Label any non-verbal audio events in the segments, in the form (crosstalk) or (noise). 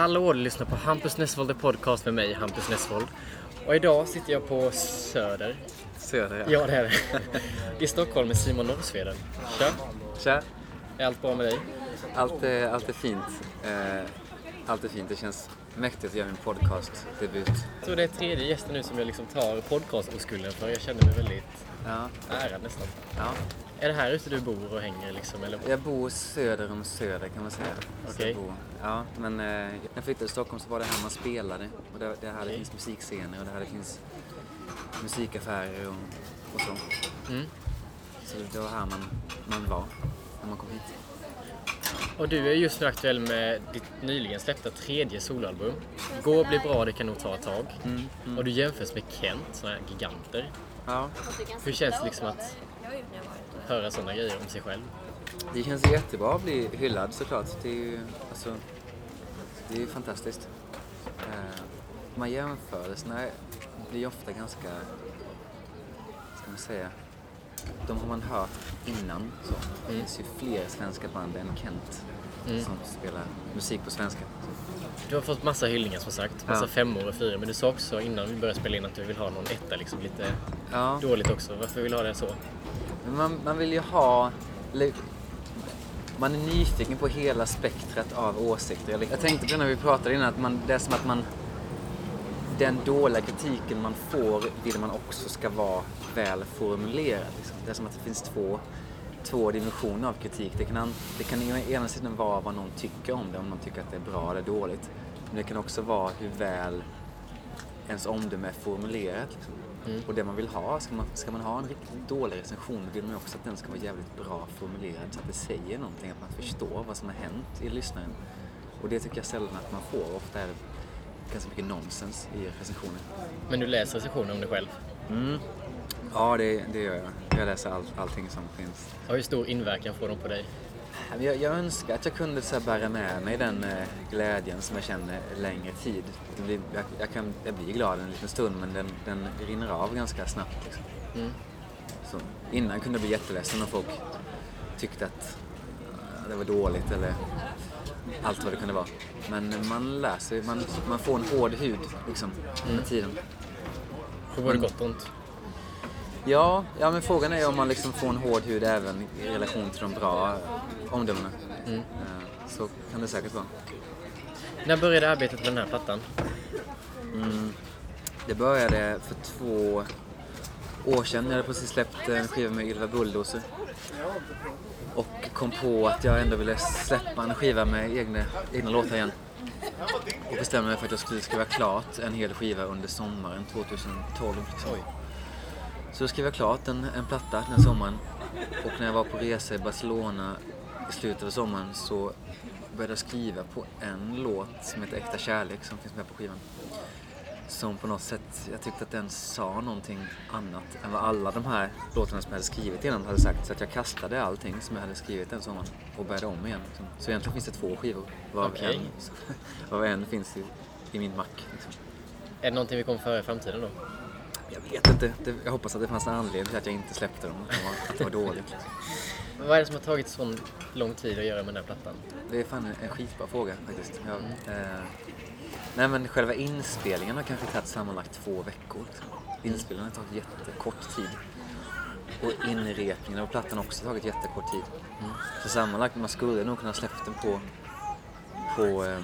Hallå, du lyssnar på Hampus Nessvold podcast med mig, Hampus Nessvold. Och idag sitter jag på Söder. Söder ja. Ja, det är det. I Stockholm med Simon Norrsveden. Tja! Tja! Är allt bra med dig? Allt är, allt är fint. Eh, allt är fint. Det känns mäktigt att göra min podcast-debut. Tror det är tredje gästen nu som jag liksom tar podcast-oskulden för. Jag känner mig väldigt Ja, ärad nästan. ja. Är det här ute du bor och hänger liksom? Eller? Jag bor söder om Söder kan man säga. Okej. bor- Ja, men eh, när jag flyttade till Stockholm så var det här man spelade. Och det, det här det Okej. finns musikscener och det här det finns musikaffärer och, och så. Mm. Så det var här man, man var när man kom hit. Och du är just nu aktuell med ditt nyligen släppta tredje soloalbum. Gå blir bra, det kan nog ta ett tag. Mm, Och du jämförs med Kent, såna här giganter. Ja, Hur känns det liksom att höra sådana grejer om sig själv? Det känns jättebra att bli hyllad såklart. Det är ju alltså, det är ju fantastiskt. Eh, de här jämförelserna blir ofta ganska, ska man säga, de har man hört innan. Så. Det finns ju fler svenska band än Kent Mm. som spelar musik på svenska. Du har fått massa hyllningar som sagt, massa Ja. femmor och fyror. Men du sa också innan vi började spela in att du vill ha någon etta liksom lite Ja, dåligt också. Varför vill du ha det så? man, man vill ju ha... Man är nyfiken på hela spektrat av åsikter. Jag tänkte på det när vi pratade innan, att man, det är som att man... Den dåliga kritiken man får vill man också ska vara väl formulerad. Liksom. Det är som att det finns två, två dimensioner av kritik. Det kan, an- det kan ena sidan vara vad någon tycker om det, om man tycker att det är bra eller dåligt. Men det kan också vara hur väl ens omdöme är formulerat. Liksom. Mm. Och det man vill ha, ska man, ska man ha en riktigt dålig recension vill man ju också att den ska vara jävligt bra formulerad så att det säger någonting, att man förstår vad som har hänt i lyssnaren. Och det tycker jag sällan att man får. Ofta är det ganska mycket nonsens i recensioner. Men du läser recensioner om dig själv. Mm. Ja, det, det gör jag. Jag läser all, allting som finns. Och hur stor inverkan får de på dig? Jag, jag önskar att jag kunde så bära med mig den eh, glädjen som jag känner längre tid. Blir, jag, jag, kan, jag blir glad en liten stund men den, den rinner av ganska snabbt. Liksom. Mm. Så innan kunde jag bli jätteledsen om folk tyckte att eh, det var dåligt eller allt vad det kunde vara. Men man lär sig, man, man får en hård hud liksom med tiden. På både Men- gott och ont. Ja, ja, men frågan är om man liksom får en hård hud även i relation till de bra omdömena. Mm. Eh, Så kan det säkert vara. När började arbetet med den här plattan? Mm. Det började för två år sedan. Jag hade precis släppt en skiva med Ylva Bulldozer. Och kom på att jag ändå ville släppa en skiva med egna, egna låtar igen. Och bestämde mig för att jag skulle skriva klart en hel skiva under sommaren 2012. Liksom. Så då skrev jag klart en, en platta den sommaren. Och när jag var på resa i Barcelona i slutet av sommaren så började jag skriva på en låt som heter Äkta kärlek som finns med på skivan. Som på något sätt, jag tyckte att den sa någonting annat än vad alla de här låtarna som jag hade skrivit innan hade sagt. Så att jag kastade allting som jag hade skrivit den sommaren och började om igen. Liksom. Så egentligen finns det två skivor. Varav Okej. en, (laughs) varav en finns i, i min mack. Liksom. Är det någonting vi kommer föra i framtiden då? Jag vet inte. Det, jag hoppas att det fanns en anledning till att jag inte släppte dem. Att det var, var dåligt. Liksom. (laughs) Vad är det som har tagit så lång tid att göra med den här plattan? Det är fan en, en skitbra fråga faktiskt. Jag, eh, nej men själva inspelningen har kanske tagit sammanlagt två veckor. Inspelningen har tagit jättekort tid. Och inrepningen av plattan har också tagit jättekort tid. Så sammanlagt, man skulle nog kunna släppt den på, på eh,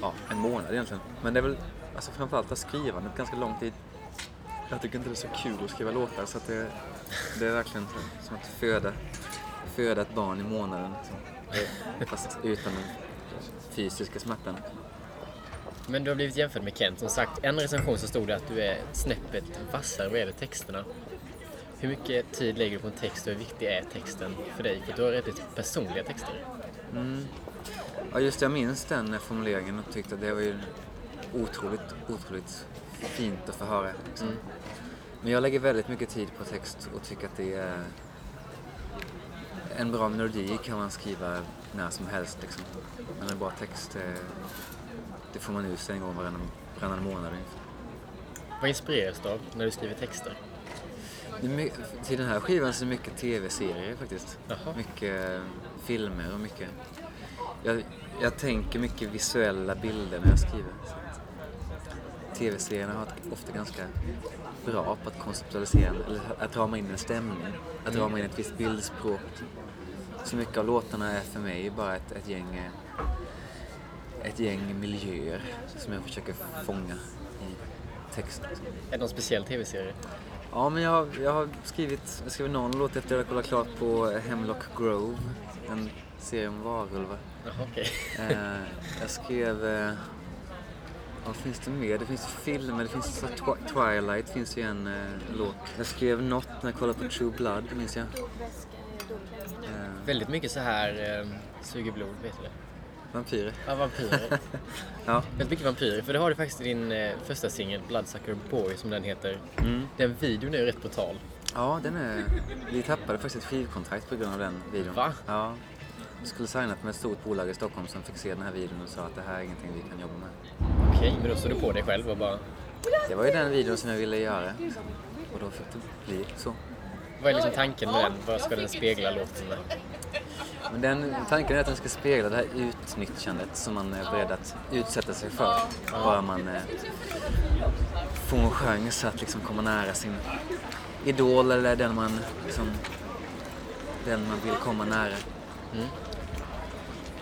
ja, en månad egentligen. Men det är väl alltså framförallt att skrivandet ganska lång tid. Jag tycker inte det är så kul att skriva låtar så det, det är verkligen så- som att föda, föda ett barn i månaden. Liksom. Fast utan den fysiska smärtan. Men du har blivit jämförd med Kent. Som sagt, en recension så stod det att du är snäppet vassare vad gäller texterna. Hur mycket tid lägger du på en text och hur viktig är texten för dig? För du har rätt personliga texter. Mm. Ja, just det, jag minns den formuleringen och tyckte att det var ju otroligt, otroligt fint att få höra. Liksom. Mm. Men jag lägger väldigt mycket tid på text och tycker att det är en bra melodi kan man skriva när som helst. Liksom. Men en bra text, eh, det får man sig en gång varannan, varannan månad. Vad inspireras du av när du skriver texter? Till den här skivan så är det mycket tv-serier faktiskt. Jaha. Mycket eh, filmer och mycket jag, jag tänker mycket visuella bilder när jag skriver. Tv-serierna har ofta ganska bra på att konceptualisera, eller att rama in en stämning, att rama in ett visst bildspråk. Så mycket av låtarna är för mig bara ett, ett gäng eh, ett gäng miljöer som jag försöker fånga i texten. Är det någon speciell tv-serie? Ja, men jag, jag har skrivit, jag skrev någon låt efter att jag kollat klart på Hemlock Grove, en serie om varulvar. Jaha, okej. Eh, jag skrev, eh, vad finns det mer? Det finns filmer, det finns Twilight finns ju en eh, låt. Jag skrev något när jag kollade på True Blood, minns jag. Eh, Väldigt mycket så här eh, suger blod, vet du det? Vampyrer. Ja, vampyrer. (laughs) Ja. Väldigt mycket vampyrer, för det har du faktiskt i din eh, första singel, Bloodsucker Boy, som den heter. Mm. Den videon är ju rätt brutal. Ja, den är... Vi tappade faktiskt ett skivkontrakt på grund av den videon. Va? Ja. Vi skulle signat med ett stort bolag i Stockholm som fick se den här videon och sa att det här är ingenting vi kan jobba med. Okej, men då står du på dig själv och bara... Det var ju den videon som jag ville göra. Och då fick det bli så. Vad är liksom tanken med den? Vad ska den spegla låten med? Men den, tanken är att den ska spegla det här utnyttjandet som man är beredd att utsätta sig för. Bara man eh, får en chans att liksom komma nära sin idol eller den man, liksom, den man vill komma nära. Mm.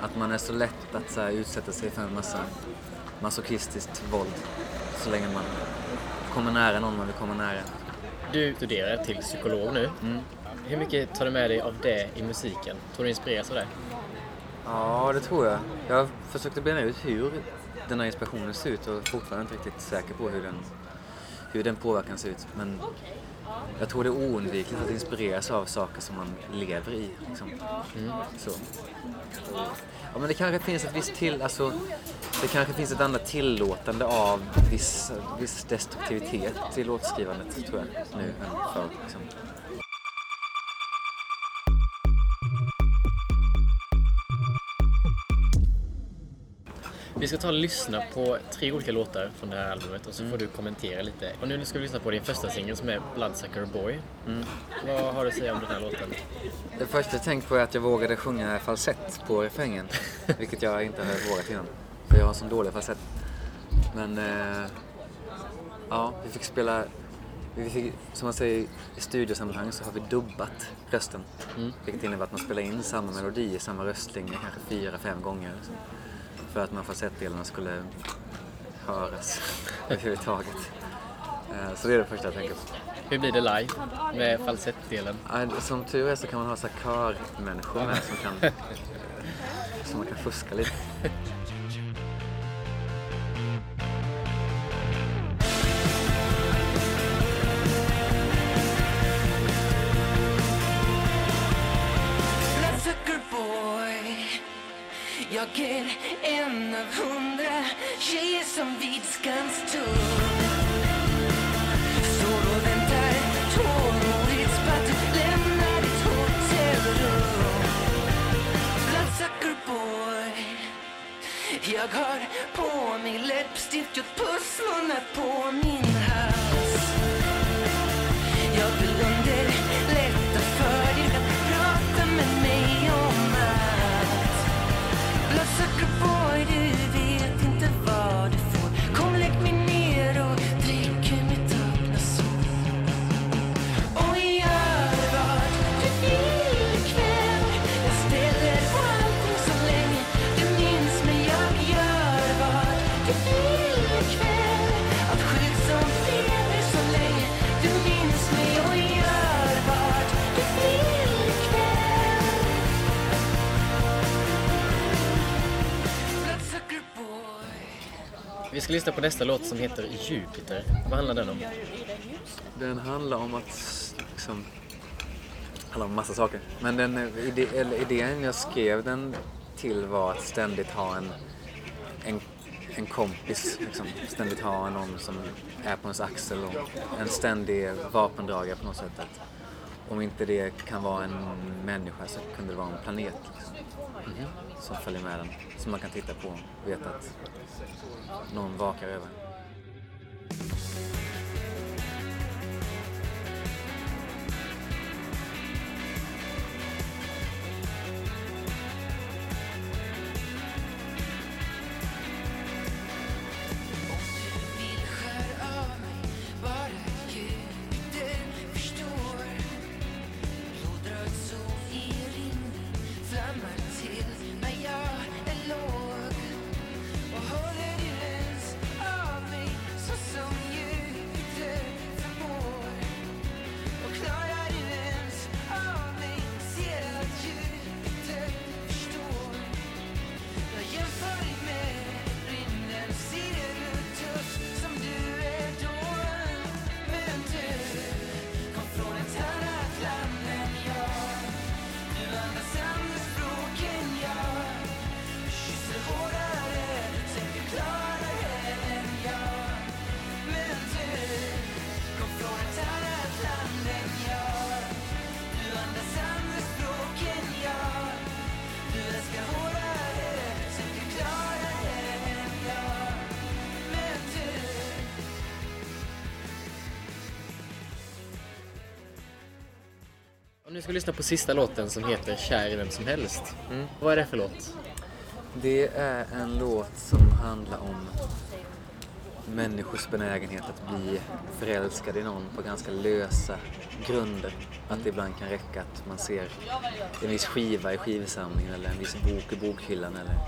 Att man är så lätt att så här, utsätta sig för en massa masochistiskt våld så länge man kommer nära någon man vill komma nära. Du studerar till psykolog nu. Mm. Hur mycket tar du med dig av det i musiken? Tror du inspireras av det? Ja, det tror jag. Jag försökte bena ut hur den här inspirationen ser ut och är fortfarande inte riktigt säker på hur den, hur den påverkan ser ut. Men jag tror det är oundvikligt att inspireras av saker som man lever i. Liksom. Så. Ja, men det kanske finns ett visst till, alltså, det kanske finns ett annat tillåtande av viss, viss destruktivitet i låtskrivandet, tror jag, nu än förr. Liksom. Vi ska ta och lyssna på tre olika låtar från det här albumet och så får du kommentera lite. Och nu ska vi lyssna på din första singel som är Bloodsucker Boy. Vad har du att säga om den här låten? Det första jag tänkte på är att jag vågade sjunga falsett på refrängen. (laughs) vilket jag inte har vågat innan. För jag har sån dålig falsett. Men eh, ja, vi fick spela, vi fick, som man säger i studiosammanhang så har vi dubbat rösten. Mm. Vilket innebär att man spelar in samma melodi i samma röstlinje kanske fyra, fem gånger. Liksom, för att man falsettdelarna skulle höras (laughs) överhuvudtaget. Eh, så det är det första jag tänker på. Hur blir det live med falsettdelen? Som tur är så kan man ha så körmänniskor med som kan, (laughs) som man kan fuska lite. Jag är en av hundra tjejer som vid Skans tull Står och väntar tålmodigt på att du lämnar ditt hotellrum Bloodsucker boy Jag har på mig läppstift, gjort pussmunnar på min hals. Jag vill underlätta Bloodsucker boy, ska lyssna på nästa låt som heter Jupiter. Vad handlar den om? Den handlar om att, liksom, handlar om massa saker. Men den eh, ide, eller idén jag skrev den till var att ständigt ha en, en, en kompis, liksom. ständigt ha någon som är på ens axel och en ständig vapendragare på något sätt. Att om inte det kan vara en människa så kunde det vara en planet liksom, som följer med den. Som man kan titta på och veta att någon vakar över ska lyssna på sista låten som heter Kär i vem som helst. Vad är det för låt? Det är en låt som handlar om människors benägenhet att bli förälskade i någon på ganska lösa grunder. Att det ibland kan räcka att man ser en viss skiva i skivsamlingen eller en viss bok i bokhyllan eller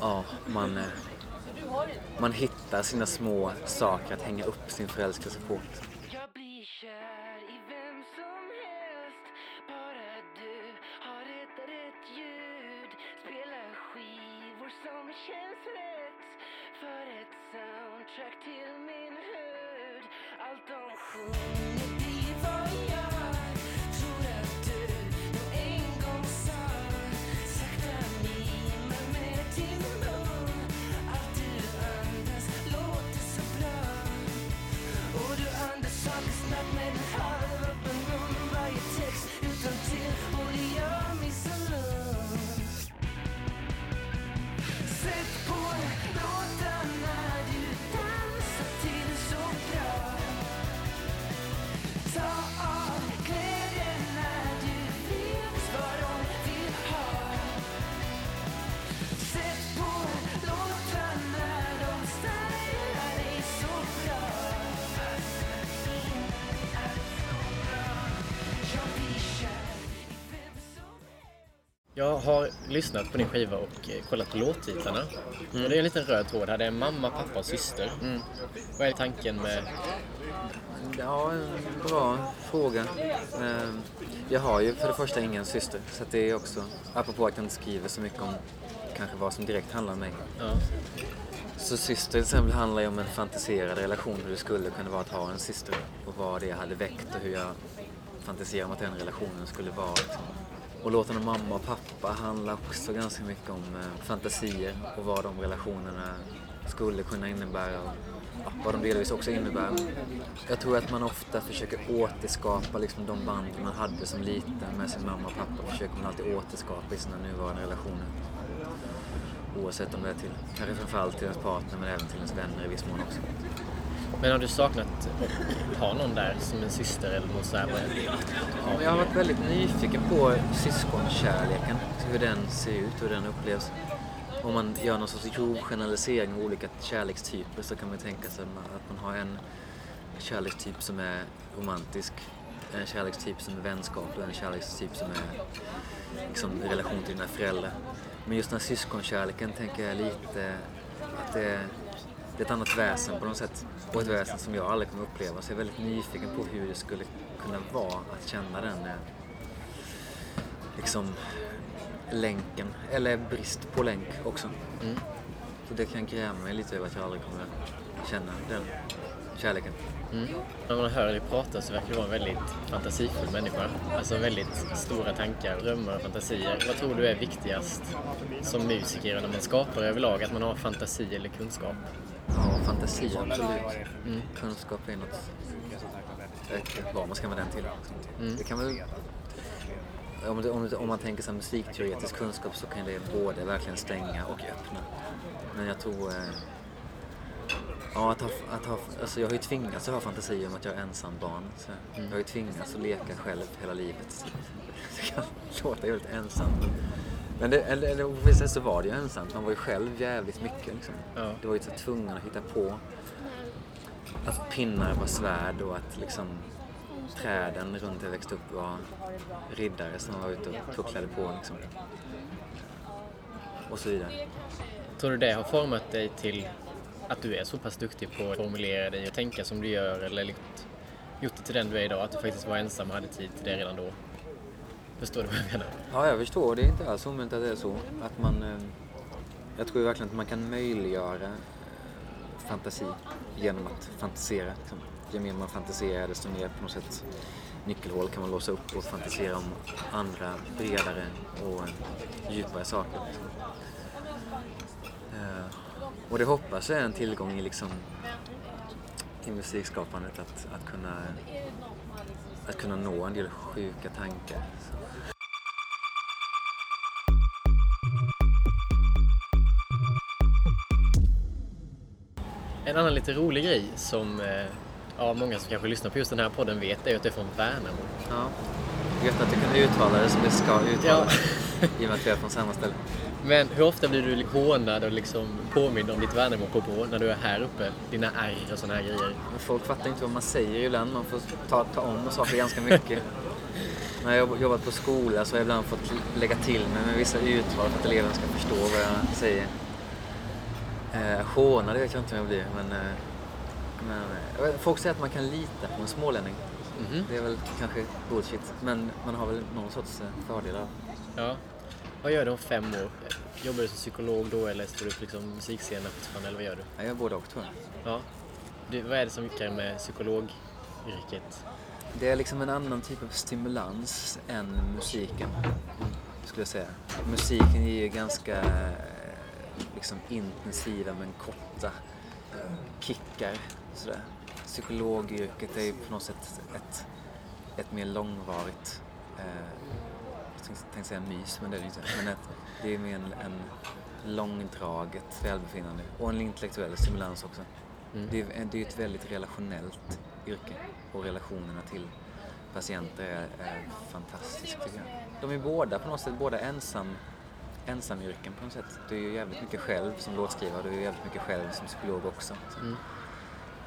ja, man, eh, man hittar sina små saker att hänga upp sin förälskelse på. Jag har lyssnat på din skiva och eh, kollat på låttitlarna. Och det är en liten röd tråd här. Det är mamma, pappa och syster. Vad är tanken med... Ja, en bra fråga. Ehm, Jag har ju för det första ingen syster, så att det är också, apropå att jag inte skriver så mycket om kanske vad som direkt handlar om mig. Ja. Så syster till exempel handlar ju om en fantiserad relation, hur det skulle kunna vara att ha en syster och vad det hade väckt och hur jag fantiserar om att den relationen skulle vara. Liksom. Och låten om mamma och pappa handlar också ganska mycket om eh, fantasier och vad de relationerna skulle kunna innebära och ja, vad de delvis också innebär. Jag tror att man ofta försöker återskapa liksom, de band man hade som liten med sin mamma och pappa. försöker man alltid återskapa i sina nuvarande relationer. Oavsett om det är till, kanske framförallt till ens partner men även till ens vänner i viss mån också. Men har du saknat att ha någon där som en syster eller något sådär? Ja, jag har varit väldigt nyfiken på syskonkärleken, hur den ser ut, hur den upplevs. Om man gör någon sorts grov generalisering av olika kärlekstyper så kan man tänka sig att man har en kärlekstyp som är romantisk, en kärlekstyp som är vänskap och en kärlekstyp som är liksom, i relation till dina föräldrar. Men just den här syskonkärleken tänker jag lite att det är, det är ett annat väsen på något sätt. Och ett väsen som jag aldrig kommer uppleva. Så jag är väldigt nyfiken på hur det skulle kunna vara att känna den eh, liksom länken, eller brist på länk också. Mm. Så det kan gräma mig lite över att jag aldrig kommer känna den kärleken. Mm. När man hör dig prata så verkar du vara en väldigt fantasifull människa. Alltså väldigt stora tankar, drömmar och fantasier. Vad tror du är viktigast som musiker när man skapar överlag? Att man har fantasi eller kunskap? Ja, fantasi absolut. Kunskap är något, jag vet inte vad man ska använda den till. Det kan väl, om, det, om, det, om man tänker sig musikteoretisk kunskap så kan det både verkligen stänga och öppna. Men jag tror eh, Ja, att ha, att ha, alltså jag har ju tvingats att ha fantasi om att jag är ensam barn. Så Jag har ju tvingats att leka själv hela livet. (laughs) Det kan låta jävligt ensamt. Men det, eller, eller på vissa sätt så var det ju ensamt. Man var ju själv jävligt mycket liksom. Ja. Det var ju så tvungen att hitta på att pinnar var svärd och att liksom träden runt där jag växte upp var riddare som var ute och pucklade på liksom. Och så vidare. Tror du det har format dig till att du är så pass duktig på att formulera dig och tänka som du gör eller gjort, gjort det till den du är idag? Att du faktiskt var ensam och hade tid till det redan då? Förstår du vad jag menar? Ja, jag förstår. Det är inte alls omöjligt att det är så. Att man, eh, jag tror verkligen att man kan möjliggöra eh, fantasi genom att fantisera. Liksom, ju mer man fantiserar desto mer på något sätt nyckelhål kan man låsa upp och fantisera om andra bredare och eh, djupare saker. Och det hoppas jag är en tillgång i, liksom, i musikskapandet att, att, kunna, att kunna nå en del sjuka tankar. Så. En annan lite rolig grej som, eh, ja, många som kanske lyssnar på just den här podden vet är att du är från Värnamo. Ja. Gött att du kunde uttala det som det ska Ja. uttalas. (laughs) I och med att vi är från samma ställe. Men hur ofta blir du hånad och liksom påmind om ditt Värnamo-påbrå när du är här uppe? Dina R och såna här grejer. Men folk fattar inte vad man säger ibland. Man får ta, ta om saker ganska mycket. När jag har jobbat på skola så har jag ibland fått lägga till mig med vissa uttal för att eleverna ska förstå vad jag säger. Eh, hånad vet jag inte om jag blir, men, eh, men eh, folk säger att man kan lita på en smålänning. Mhm. Det är väl kanske bullshit, men man har väl någon sorts eh, fördelar. Ja. Vad gör du om fem år? Jobbar du som psykolog då eller står du på liksom musikscenen fortfarande eller vad gör du? Jag gör både och tror jag. Ja. Du, vad är det som lockar med psykologyrket? Det är liksom en annan typ av stimulans än musiken, skulle jag säga. Musiken ger ju ganska liksom intensiva men korta eh, kickar. Sådär. Psykologyrket är ju på något sätt ett, ett mer långvarigt, eh, jag tänkte, tänkte säga mys, men det är det inte. Men ett, det är mer en, en långdraget välbefinnande och en intellektuell stimulans också. Mm. Det, är, det är ju ett väldigt relationellt yrke och relationerna till patienter är, är fantastiskt tycker jag. De är båda på något sätt båda ensam, ensamyrken på något sätt. Du är ju jävligt mycket själv som låtskrivare, du är ju jävligt mycket själv som psykolog också. Så. Mm.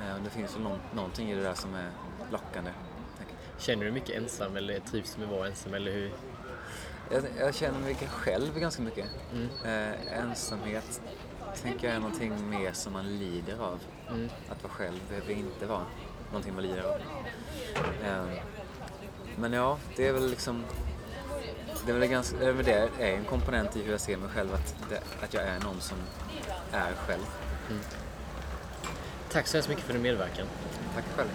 Eh, Det finns ju någon, någonting i det där som är lockande. Känner du mycket ensam eller trivs du med att vara ensam eller hur? Jag, jag känner mig själv ganska mycket. Mm. Eh, ensamhet tänker jag är någonting mer som man lider av. Mm. Att vara själv behöver inte vara någonting man lider av. Eh, men ja, det är väl liksom... Det är väl, ganska, det är en komponent i hur jag ser mig själv, att, det, att jag är någon som är själv. Tack så hemskt mycket för din medverkan. Tack själv.